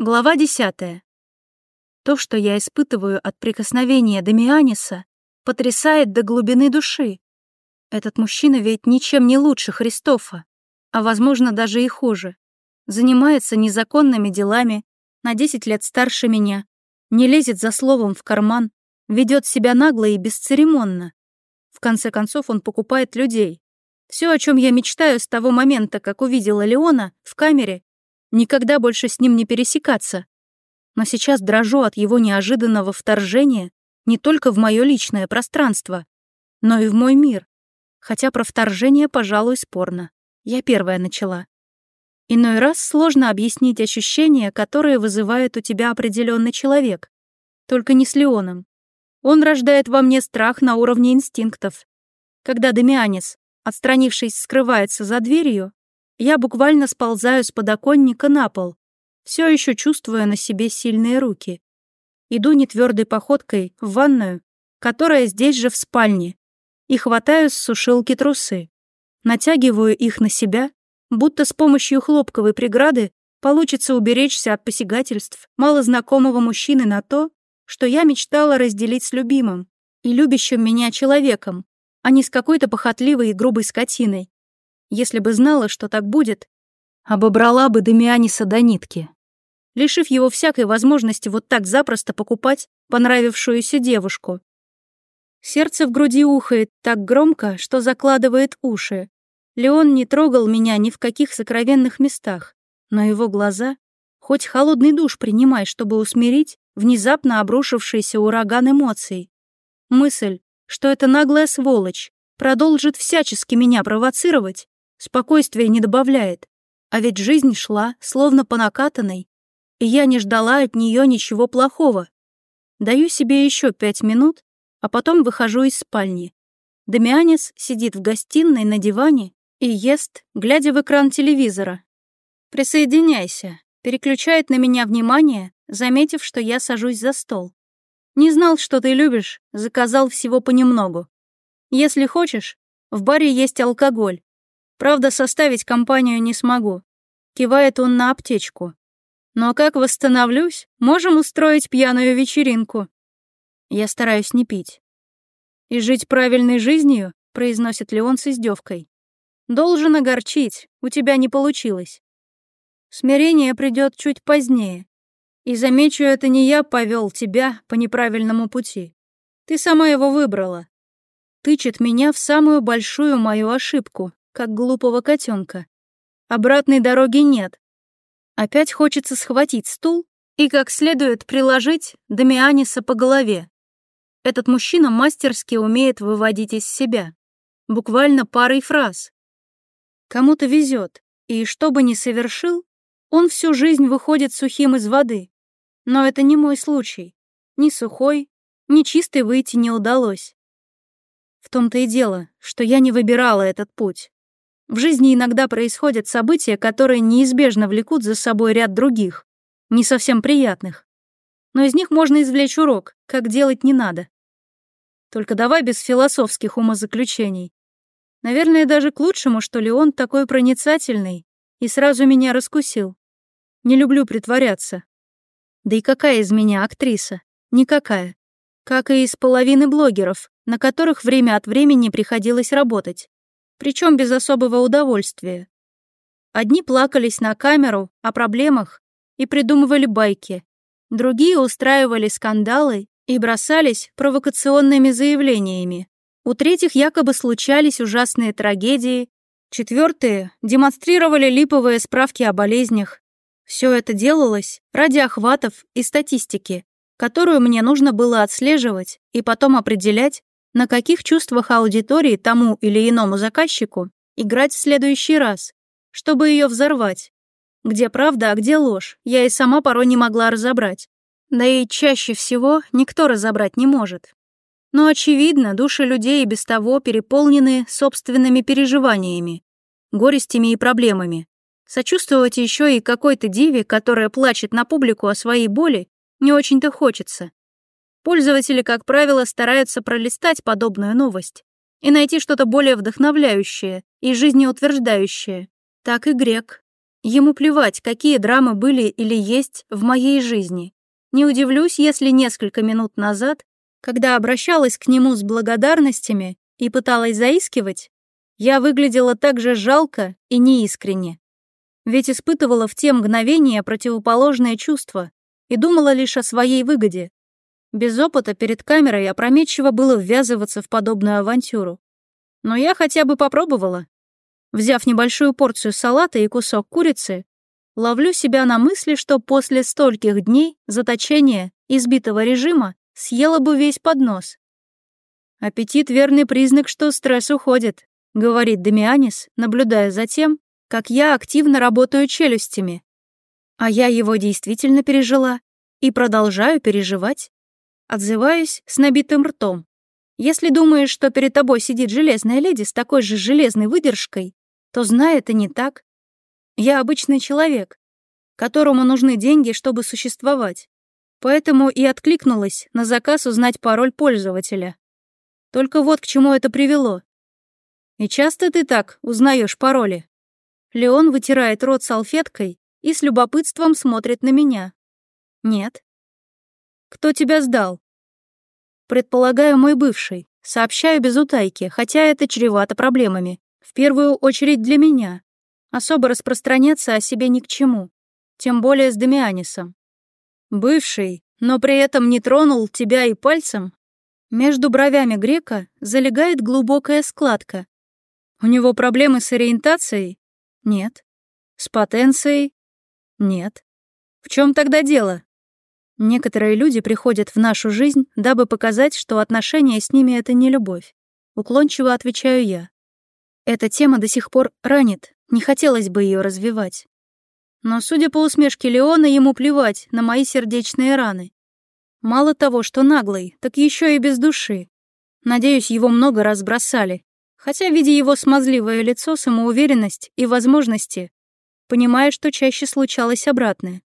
Глава десятая. То, что я испытываю от прикосновения Дамианиса, потрясает до глубины души. Этот мужчина ведь ничем не лучше Христофа, а, возможно, даже и хуже. Занимается незаконными делами, на 10 лет старше меня, не лезет за словом в карман, ведет себя нагло и бесцеремонно. В конце концов, он покупает людей. Все, о чем я мечтаю с того момента, как увидела Леона в камере никогда больше с ним не пересекаться. Но сейчас дрожу от его неожиданного вторжения не только в мое личное пространство, но и в мой мир. Хотя про вторжение, пожалуй, спорно. Я первая начала. Иной раз сложно объяснить ощущения, которые вызывает у тебя определенный человек. Только не с Леоном. Он рождает во мне страх на уровне инстинктов. Когда Дамианис, отстранившись, скрывается за дверью, я буквально сползаю с подоконника на пол, все еще чувствуя на себе сильные руки. Иду нетвердой походкой в ванную, которая здесь же в спальне, и хватаю с сушилки трусы. Натягиваю их на себя, будто с помощью хлопковой преграды получится уберечься от посягательств малознакомого мужчины на то, что я мечтала разделить с любимым и любящим меня человеком, а не с какой-то похотливой и грубой скотиной, если бы знала, что так будет, обобрала бы Дамианиса до нитки, лишив его всякой возможности вот так запросто покупать понравившуюся девушку. Сердце в груди ухает так громко, что закладывает уши. Леон не трогал меня ни в каких сокровенных местах, но его глаза, хоть холодный душ принимай, чтобы усмирить внезапно обрушившийся ураган эмоций. Мысль, что эта наглая сволочь продолжит всячески меня провоцировать, Спокойствия не добавляет. А ведь жизнь шла, словно по накатанной, и я не ждала от нее ничего плохого. Даю себе еще пять минут, а потом выхожу из спальни. Дамианис сидит в гостиной на диване и ест, глядя в экран телевизора. «Присоединяйся», — переключает на меня внимание, заметив, что я сажусь за стол. «Не знал, что ты любишь, заказал всего понемногу. Если хочешь, в баре есть алкоголь, Правда, составить компанию не смогу. Кивает он на аптечку. Но как восстановлюсь, можем устроить пьяную вечеринку. Я стараюсь не пить. И жить правильной жизнью, произносит Леон с издевкой. Должен огорчить, у тебя не получилось. Смирение придет чуть позднее. И замечу, это не я повел тебя по неправильному пути. Ты сама его выбрала. Тычет меня в самую большую мою ошибку как глупого котенка. Обратной дороги нет. Опять хочется схватить стул и как следует приложить Дамианиса по голове. Этот мужчина мастерски умеет выводить из себя. Буквально парой фраз. Кому-то везет, и что бы ни совершил, он всю жизнь выходит сухим из воды. Но это не мой случай. Ни сухой, ни чистый выйти не удалось. В том-то и дело, что я не выбирала этот путь. В жизни иногда происходят события, которые неизбежно влекут за собой ряд других, не совсем приятных. Но из них можно извлечь урок, как делать не надо. Только давай без философских умозаключений. Наверное, даже к лучшему, что ли он такой проницательный и сразу меня раскусил. Не люблю притворяться. Да и какая из меня актриса? Никакая. Как и из половины блогеров, на которых время от времени приходилось работать причем без особого удовольствия. Одни плакались на камеру о проблемах и придумывали байки, другие устраивали скандалы и бросались провокационными заявлениями. У третьих якобы случались ужасные трагедии, четвертые демонстрировали липовые справки о болезнях. Все это делалось ради охватов и статистики, которую мне нужно было отслеживать и потом определять, на каких чувствах аудитории тому или иному заказчику играть в следующий раз, чтобы ее взорвать. Где правда, а где ложь, я и сама порой не могла разобрать. Да и чаще всего никто разобрать не может. Но, очевидно, души людей и без того переполнены собственными переживаниями, горестями и проблемами. Сочувствовать еще и какой-то диве, которая плачет на публику о своей боли, не очень-то хочется. Пользователи, как правило, стараются пролистать подобную новость и найти что-то более вдохновляющее и жизнеутверждающее. Так и грек. Ему плевать, какие драмы были или есть в моей жизни. Не удивлюсь, если несколько минут назад, когда обращалась к нему с благодарностями и пыталась заискивать, я выглядела так же жалко и неискренне. Ведь испытывала в те мгновения противоположное чувство и думала лишь о своей выгоде, без опыта перед камерой опрометчиво было ввязываться в подобную авантюру. Но я хотя бы попробовала. Взяв небольшую порцию салата и кусок курицы, ловлю себя на мысли, что после стольких дней заточения избитого режима съела бы весь поднос. «Аппетит — верный признак, что стресс уходит», — говорит Дамианис, наблюдая за тем, как я активно работаю челюстями. А я его действительно пережила и продолжаю переживать. Отзываюсь с набитым ртом. Если думаешь, что перед тобой сидит железная леди с такой же железной выдержкой, то знай, это не так. Я обычный человек, которому нужны деньги, чтобы существовать. Поэтому и откликнулась на заказ узнать пароль пользователя. Только вот к чему это привело. И часто ты так узнаешь пароли? Леон вытирает рот салфеткой и с любопытством смотрит на меня. Нет, «Кто тебя сдал?» «Предполагаю, мой бывший. Сообщаю без утайки, хотя это чревато проблемами. В первую очередь для меня. Особо распространяться о себе ни к чему. Тем более с Дамианисом. Бывший, но при этом не тронул тебя и пальцем?» Между бровями грека залегает глубокая складка. У него проблемы с ориентацией? Нет. С потенцией? Нет. В чем тогда дело? Некоторые люди приходят в нашу жизнь, дабы показать, что отношения с ними — это не любовь. Уклончиво отвечаю я. Эта тема до сих пор ранит, не хотелось бы ее развивать. Но, судя по усмешке Леона, ему плевать на мои сердечные раны. Мало того, что наглый, так еще и без души. Надеюсь, его много раз бросали. Хотя, видя его смазливое лицо, самоуверенность и возможности, понимаю, что чаще случалось обратное.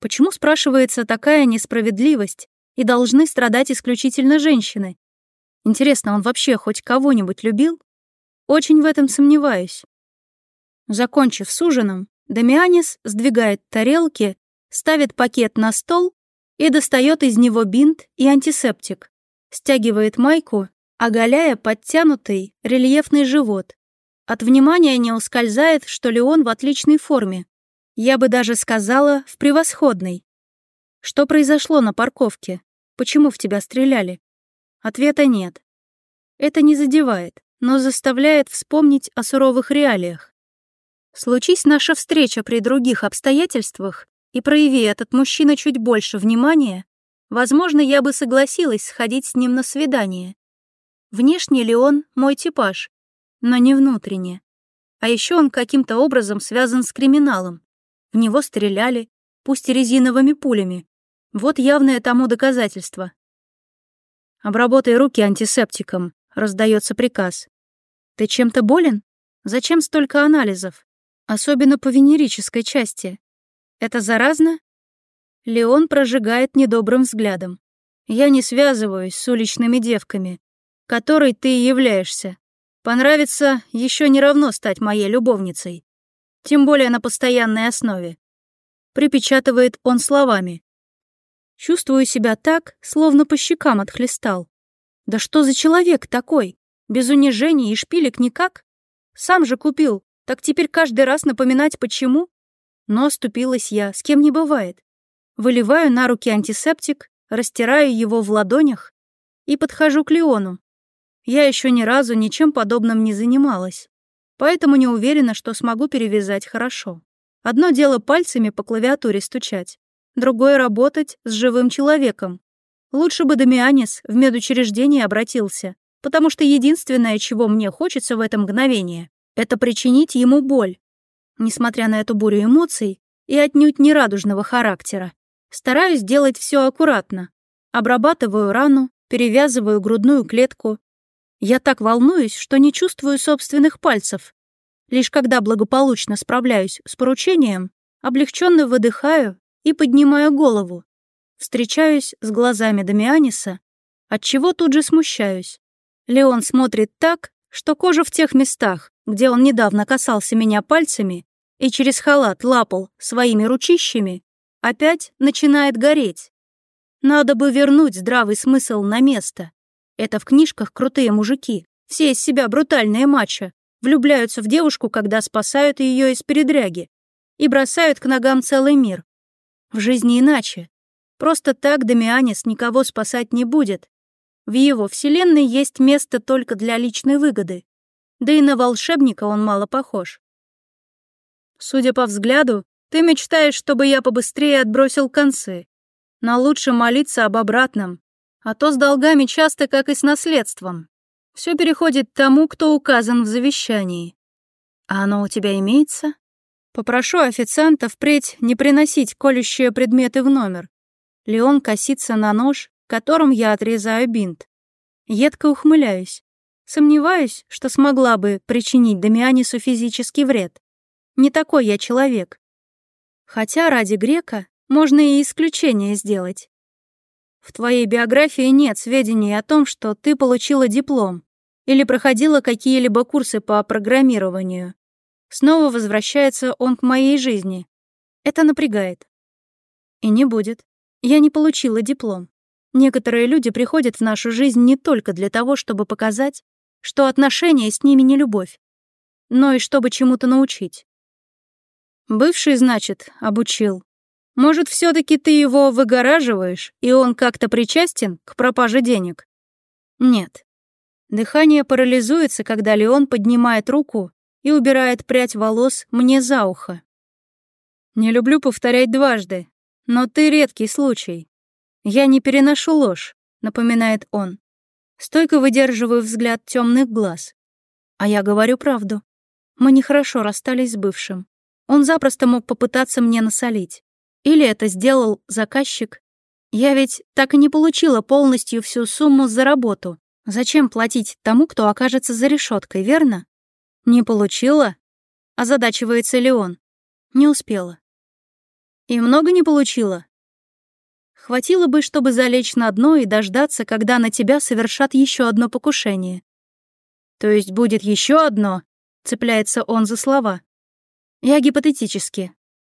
Почему, спрашивается, такая несправедливость, и должны страдать исключительно женщины? Интересно, он вообще хоть кого-нибудь любил? Очень в этом сомневаюсь. Закончив с ужином, Дамианис сдвигает тарелки, ставит пакет на стол и достает из него бинт и антисептик, стягивает майку, оголяя подтянутый рельефный живот. От внимания не ускользает, что Леон в отличной форме, я бы даже сказала, в превосходной. Что произошло на парковке? Почему в тебя стреляли? Ответа нет. Это не задевает, но заставляет вспомнить о суровых реалиях. Случись наша встреча при других обстоятельствах, и прояви этот мужчина чуть больше внимания, возможно, я бы согласилась сходить с ним на свидание. Внешне ли он мой типаж, но не внутренне. А еще он каким-то образом связан с криминалом. В него стреляли, пусть и резиновыми пулями. Вот явное тому доказательство. «Обработай руки антисептиком», — раздается приказ. «Ты чем-то болен? Зачем столько анализов? Особенно по венерической части. Это заразно?» Леон прожигает недобрым взглядом. «Я не связываюсь с уличными девками, которой ты и являешься. Понравится еще не равно стать моей любовницей тем более на постоянной основе. Припечатывает он словами. Чувствую себя так, словно по щекам отхлестал. Да что за человек такой? Без унижений и шпилек никак? Сам же купил, так теперь каждый раз напоминать почему? Но оступилась я, с кем не бывает. Выливаю на руки антисептик, растираю его в ладонях и подхожу к Леону. Я еще ни разу ничем подобным не занималась поэтому не уверена, что смогу перевязать хорошо. Одно дело пальцами по клавиатуре стучать, другое — работать с живым человеком. Лучше бы Дамианис в медучреждение обратился, потому что единственное, чего мне хочется в это мгновение, это причинить ему боль. Несмотря на эту бурю эмоций и отнюдь не радужного характера, стараюсь делать все аккуратно. Обрабатываю рану, перевязываю грудную клетку, я так волнуюсь, что не чувствую собственных пальцев. Лишь когда благополучно справляюсь с поручением, облегченно выдыхаю и поднимаю голову. Встречаюсь с глазами Дамианиса, отчего тут же смущаюсь. Леон смотрит так, что кожа в тех местах, где он недавно касался меня пальцами и через халат лапал своими ручищами, опять начинает гореть. Надо бы вернуть здравый смысл на место это в книжках крутые мужики, все из себя брутальные мачо, влюбляются в девушку, когда спасают ее из передряги, и бросают к ногам целый мир. В жизни иначе. Просто так Дамианис никого спасать не будет. В его вселенной есть место только для личной выгоды. Да и на волшебника он мало похож. Судя по взгляду, ты мечтаешь, чтобы я побыстрее отбросил концы. Но лучше молиться об обратном. А то с долгами часто, как и с наследством. Все переходит тому, кто указан в завещании. А оно у тебя имеется? Попрошу официанта впредь не приносить колющие предметы в номер. Леон косится на нож, которым я отрезаю бинт. Едко ухмыляюсь. Сомневаюсь, что смогла бы причинить Дамианису физический вред. Не такой я человек. Хотя ради грека можно и исключение сделать. В твоей биографии нет сведений о том, что ты получила диплом или проходила какие-либо курсы по программированию. Снова возвращается он к моей жизни. Это напрягает. И не будет. Я не получила диплом. Некоторые люди приходят в нашу жизнь не только для того, чтобы показать, что отношения с ними не любовь, но и чтобы чему-то научить. Бывший, значит, обучил. Может, все-таки ты его выгораживаешь, и он как-то причастен к пропаже денег? Нет. Дыхание парализуется, когда Леон поднимает руку и убирает прядь волос мне за ухо. Не люблю повторять дважды, но ты редкий случай. Я не переношу ложь, напоминает он. Стойко выдерживаю взгляд темных глаз. А я говорю правду. Мы нехорошо расстались с бывшим. Он запросто мог попытаться мне насолить. Или это сделал заказчик. Я ведь так и не получила полностью всю сумму за работу. Зачем платить тому, кто окажется за решеткой, верно? Не получила? Озадачивается ли он? Не успела. И много не получила? Хватило бы, чтобы залечь на дно и дождаться, когда на тебя совершат еще одно покушение. То есть будет еще одно? Цепляется он за слова. Я гипотетически.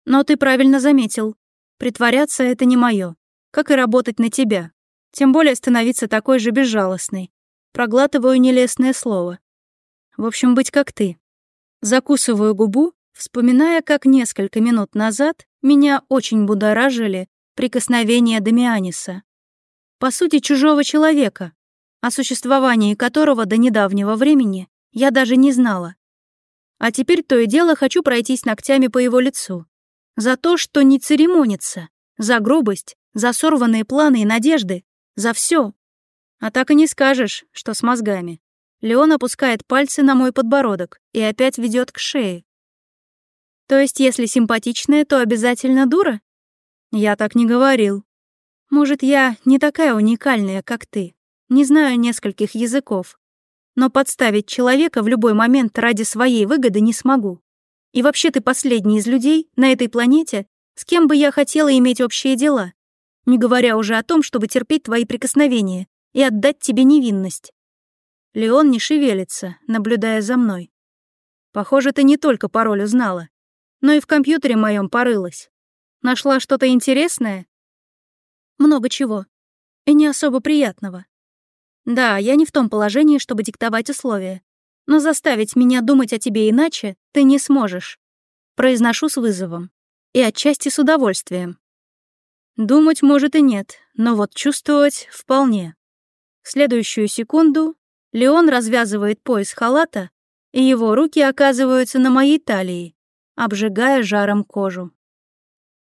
Но ты правильно заметил. Притворяться — это не мое. Как и работать на тебя. Тем более становиться такой же безжалостной. Проглатываю нелестное слово. В общем, быть как ты. Закусываю губу, вспоминая, как несколько минут назад меня очень будоражили прикосновения Дамианиса. По сути, чужого человека, о существовании которого до недавнего времени я даже не знала. А теперь то и дело хочу пройтись ногтями по его лицу. За то, что не церемонится. За грубость, за сорванные планы и надежды. За все. А так и не скажешь, что с мозгами. Леон опускает пальцы на мой подбородок и опять ведет к шее. То есть, если симпатичная, то обязательно дура? Я так не говорил. Может, я не такая уникальная, как ты. Не знаю нескольких языков. Но подставить человека в любой момент ради своей выгоды не смогу. И вообще ты последний из людей на этой планете, с кем бы я хотела иметь общие дела, не говоря уже о том, чтобы терпеть твои прикосновения и отдать тебе невинность. Леон не шевелится, наблюдая за мной. Похоже, ты не только пароль узнала, но и в компьютере моем порылась. Нашла что-то интересное? Много чего. И не особо приятного. Да, я не в том положении, чтобы диктовать условия но заставить меня думать о тебе иначе ты не сможешь. Произношу с вызовом. И отчасти с удовольствием. Думать, может, и нет, но вот чувствовать — вполне. В следующую секунду Леон развязывает пояс халата, и его руки оказываются на моей талии, обжигая жаром кожу.